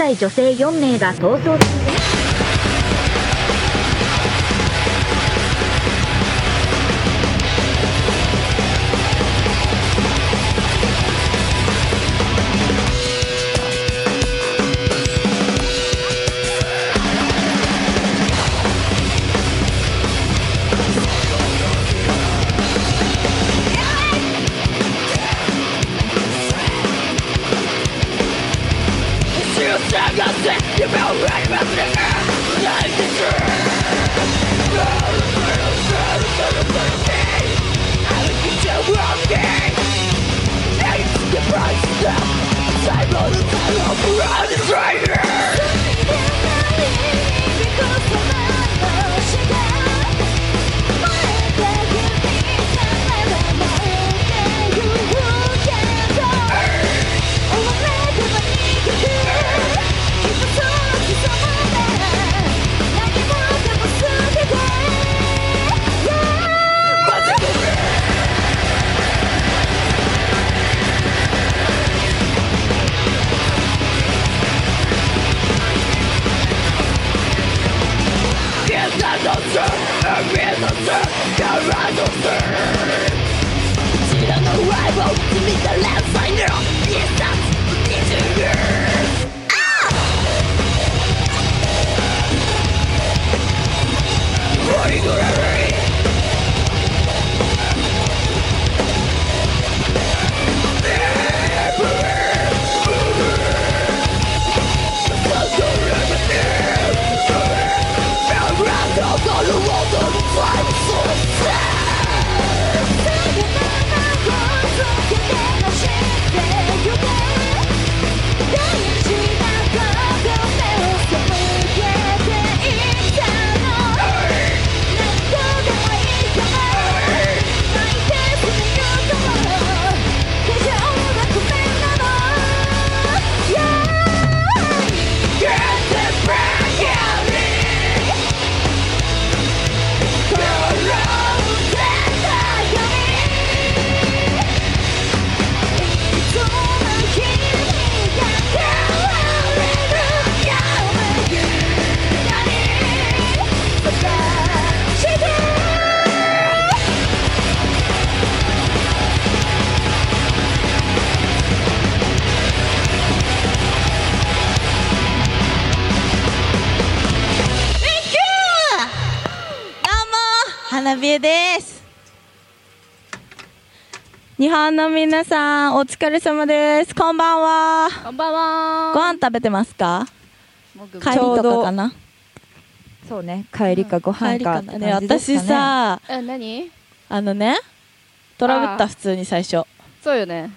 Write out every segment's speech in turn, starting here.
在女性4名が逃走中です。Tiran a last limita la faena, 花火です。日本の皆さんお疲れ様です。こんばんは。こんばんは。ご飯食べてますか？帰りとかかな？そうね帰りかご飯かね感じですか私さえ何？あのねトラブった普通に最初。そうよね。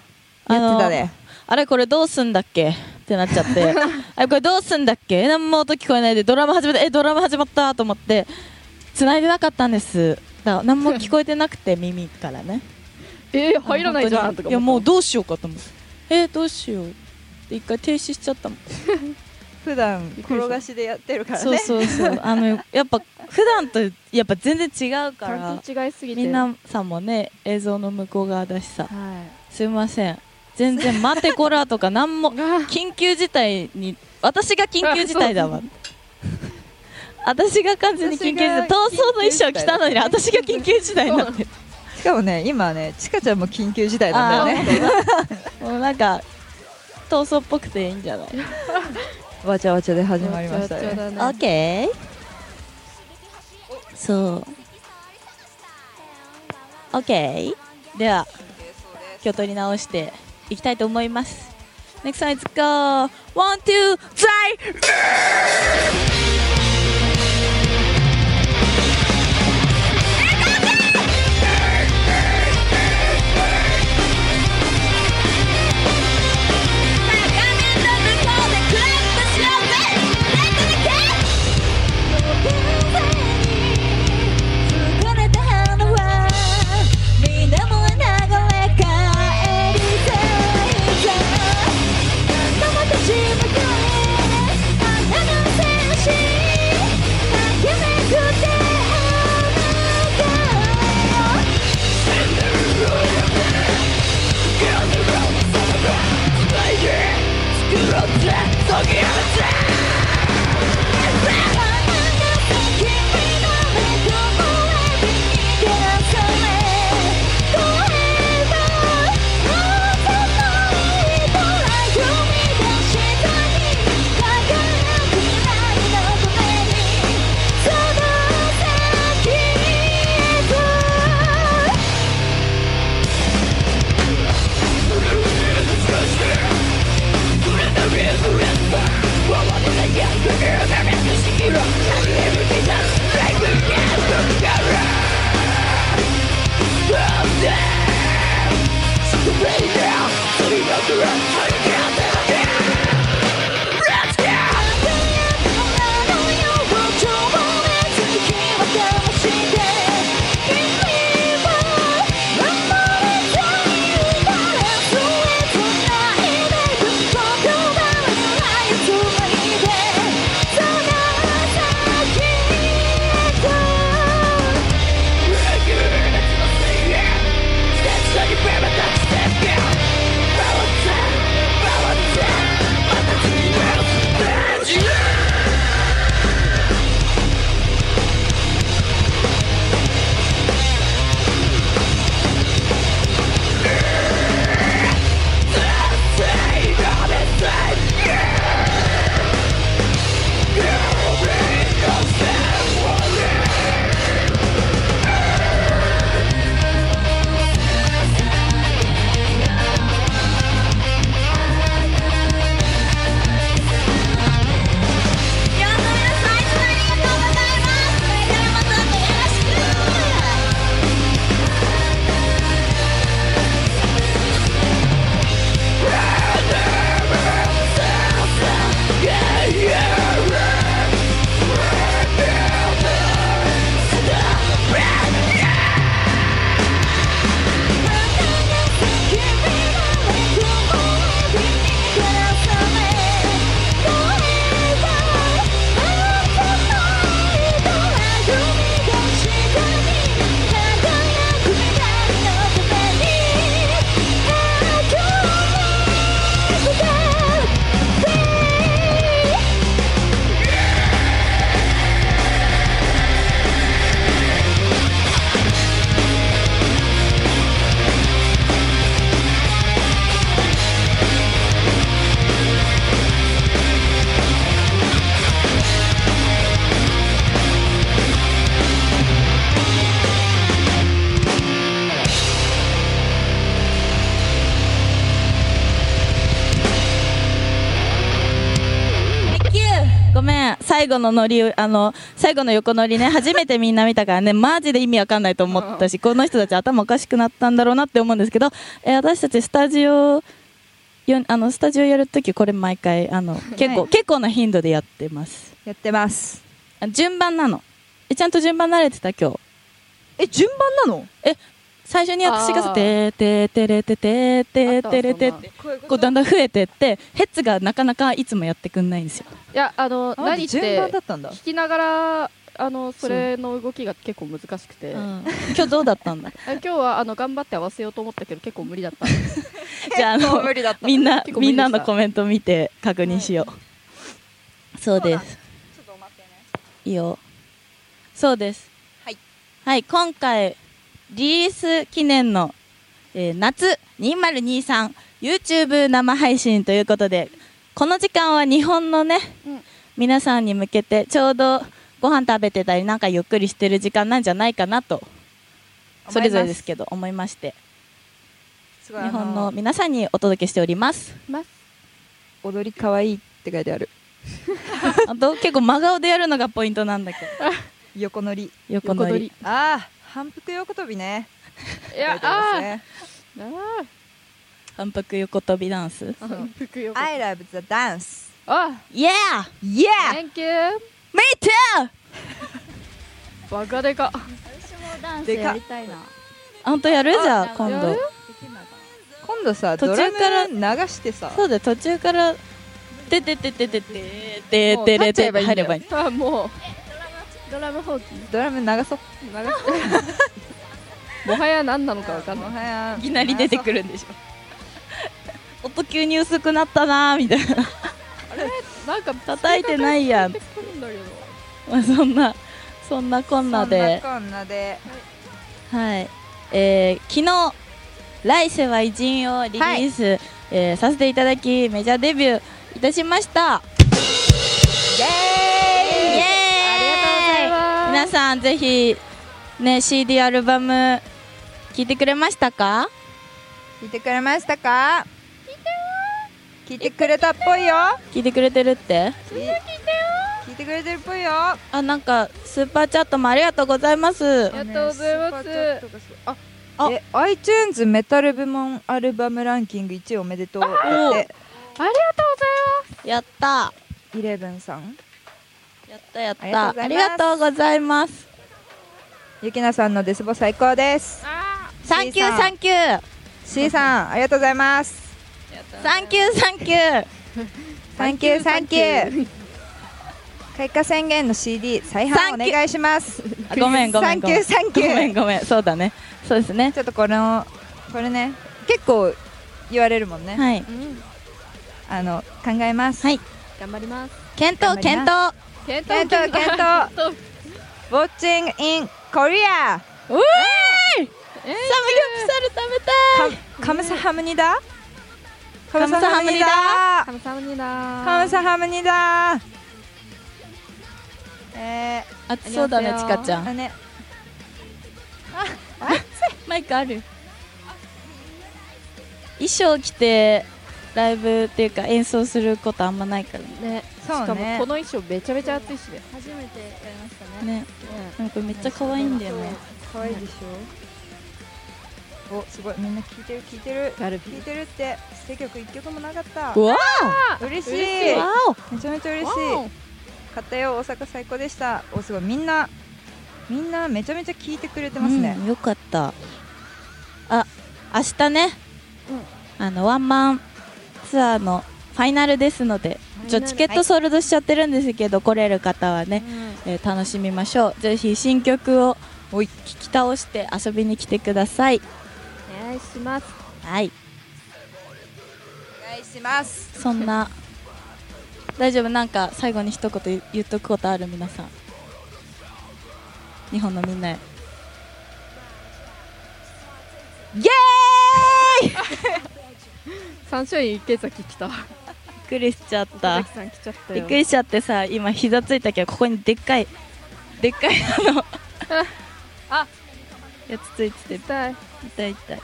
あのやってたね。あれこれどうすんだっけ？ってなっちゃって。あれこれどうすんだっけ？何も音聞こえないでドラマ始まったえドラマ始まったと思って繋いでなかったんです。だから何も聞こえてなくて耳からね。えー、入らないじゃんとかいやもうどうしようかと思ってえどうしよう。って一回停止しちゃったもん。普段転がしでやってるからね。そうそうそう。あのやっぱ普段とやっぱ全然違うから。違いすぎて。みんなさんもね映像の向こう側だしさ。はすいません。全然待てこらとか何もい 緊急事態に私が緊急事態だわ私が完全に緊急事態私が逃走の衣装着たのに私が緊急事態になってる。しかもね今ねちかちゃんも緊急事態なんだよね。もうなんか逃走っぽくていいんじゃない？わちゃわちゃで始まりましたね。わちゃわちゃだね。OK そう。OK では気を取り直していきたいと思います。Next time let's go. One, two, three We knows the right 最後のノリあの最後の横ノリね初めてみんな見たからねマジで意味わかんないと思ったしこの人たち頭おかしくなったんだろうなって思うんですけど、えー私たちスタジオよあのスタジオやるときこれ毎回あの結構、はい。結構な頻度でやってます。やってます。あ順番なの。えちゃんと順番慣れてた今日。え順番なの？最初に私がてーてーてれててーてーてれてってこうだんだん増えてってヘッズがなかなかいつもやってくんないんですよ。いやあのあ何ってったんだ。聞きながらあのそれの動きが結構難しくて、うん。今日どうだったんだ？あ今日はあの頑張って合わせようと思ったけど結構無理だった。じゃああの無理だった。みんなみんなのコメント見て確認しよう、そうです。ちょっと待ってね。いいよ。そうです。はい、はい、今回リリース記念の、えー夏 2023YouTube 生配信ということでこの時間は日本のね、うん。皆さんに向けてちょうどご飯食べてたりなんかゆっくりしてる時間なんじゃないかなとそれぞれですけど思いまして日本あの皆さんにお届けしております。踊りかわいいって書いてある。あと結構真顔でやるのがポイントなんだけど。横乗り。横乗り。ああ反復横跳びね。りいやね。反復横跳びダンス？ー反復横 I love the dance あ。Yeah! Yeah! Thank you. Me too! バカでか。ダンスでか。やりたいな。本当やる？じゃあ今度。今度さ途中から。ム流してさ。そうだよ途中から「ててててててててれて」って入ればいいあもうドラム放棄？ドラム流そう。もはや何なのかわかんない。もはやいきなり出てくるんでしょ。音急に薄くなったなーみたいな。なんか叩いてないやん。出てくるんだけど。まあそんなそんなこんなで。そんなこんなで。はい。えー昨日「来世は偉人」をリリース、えーさせていただきメジャーデビューいたしました皆さんぜひね CD アルバム聞いてくれましたか？聞いてくれましたか？聞いてくれたっぽいよ。聞いてくれてるって？聞いてくれてるっぽいよ。あなんかスーパーチャットもありがとうございます。ありがとうございます。ああえ iTunes メタル部門アルバムランキング1位おめでとうだって。ありがとうございやった。イレブンさんやったやった。ありがとうございます。ゆきなさんのデスボ最高です。サンキュー C さん。ーサンキュー。C さんありがとうございます。サンキュー サンキュー。サンキューサンキュー。開花宣言の CD 再販お願いします。あごめんごめんごめん。サンキューサンキュー。ごめんごめん。そうだね。そうですね。ちょっとこのこれね結構言われるもんね、はい。うんあの考えます。はい。頑張ります。検討検討検検討検討 Watching in Korea. うえサムギョプサル食べたい。감사합니다 감사합니다 감사합니다 감사합니다え暑そうだねちかちゃー、あんね。マイクある。衣装着てライブっていうか演奏することあんまないからねしかもこの衣装めちゃめちゃ暑いしね。初めてやりましたね。なんかめっちゃ可愛いんだよね。可愛いでしょ。おすごい。みんな聞いてる聞いてる。聞いてるって。捨て曲一曲もなかった。うわ嬉しい。嬉しい。わめちゃめちゃ嬉しい。買ったよ大阪最高でした。おすごい。みんなみんなめちゃめちゃ聞いてくれておますね、うんよかった。あ明日ね、あのワンマンツアーのファイナルですのでちょチケットソールドしちゃってるんですけど、来れる方はね、えー楽しみましょう。ぜひ新曲を聞き倒して遊びに来てください。お願いします。はい。お願いします。そんな。大丈夫？なんか最後に一言言言っとくことある皆さん。日本のみんなへ。イエーイ！サンシャイン池崎来たくりしちゃっ池た崎さん来ちゃったよ。びっくりしちゃってさ今膝ついたけどここにでっかいでっかいあの あやつついてて痛い。痛い痛い。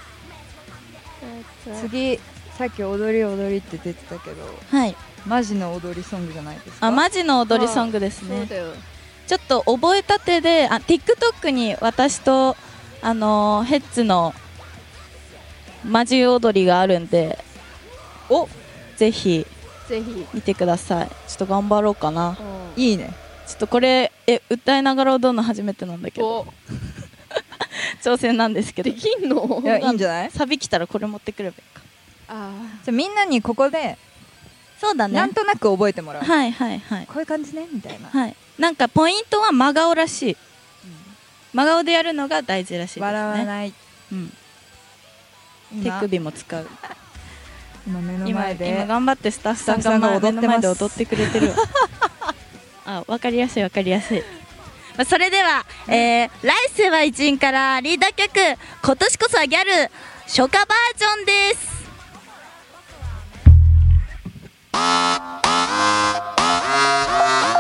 次さっき踊り踊りって出てたけどはい。マジの踊りソングじゃないですか？あマジの踊りソングですね。そうだよ。ちょっと覚えたてであ TikTok に私とあのーヘッズのマジ踊りがあるんでおぜひぜひ。見てください。ちょっと頑張ろうかな。うん。いいね。ちょっとこれえ歌いながら踊るの初めてなんだけど。お。挑戦なんですけど。できんの？いやいいんじゃない？サビ来たらこれ持ってくればいいか。あじゃあみんなにここでそうだね。なんとなく覚えてもらう、はいはいはい。こういう感じねみたいな。はい。なんかポイントは真顔らしい。真顔でやるのが大事らしいですね。笑わない。うん、手今首も使う今目の今前で。今頑張ってスタッフさんがフさんが踊ってます。目の前で踊ってくれてる。わ あわかりやすいわかりやすい。まあそれでは、えー、来世は一員からリーダー曲今年こそはギャル初夏バージョンです。予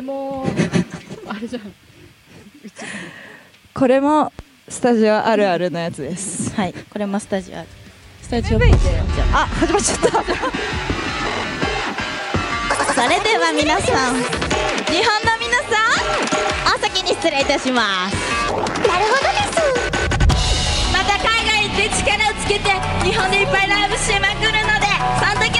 れもあれじゃん。これもスタジオあるあるのやつです。はい。これもスタジオスタジオあ始まっちゃった。それでは皆さん日本の皆さんお先に失礼いたします。なるほどです。また海外行って力をつけて日本でいっぱいライブしまくるのでその時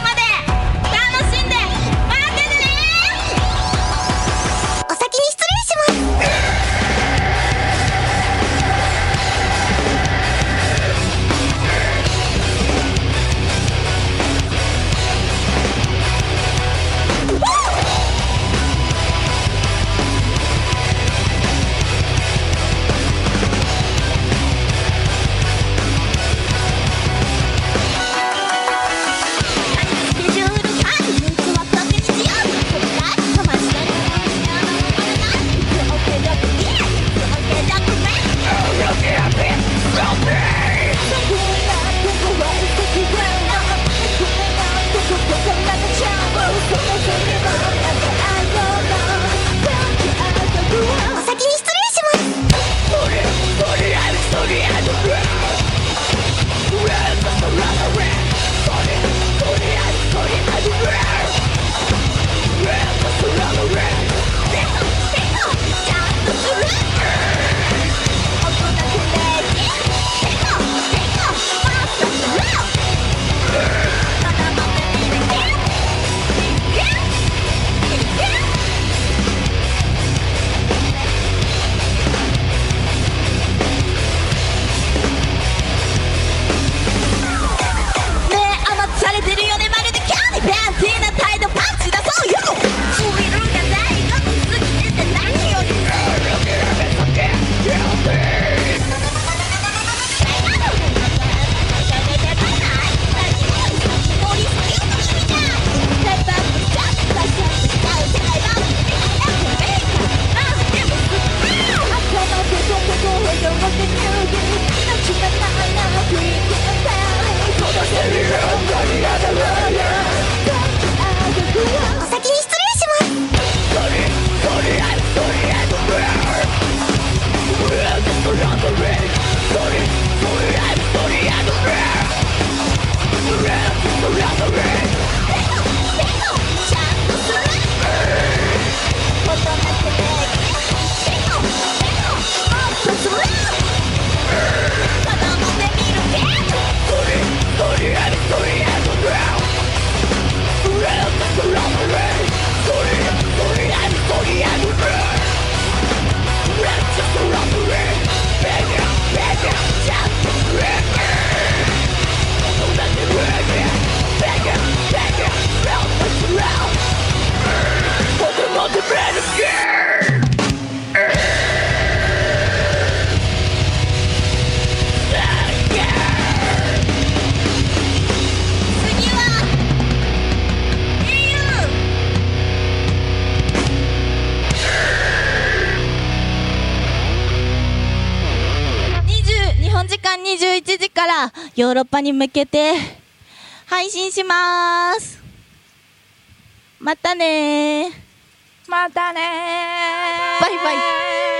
ヨーロッパに向けて配信します。またねー。またねーバイバイ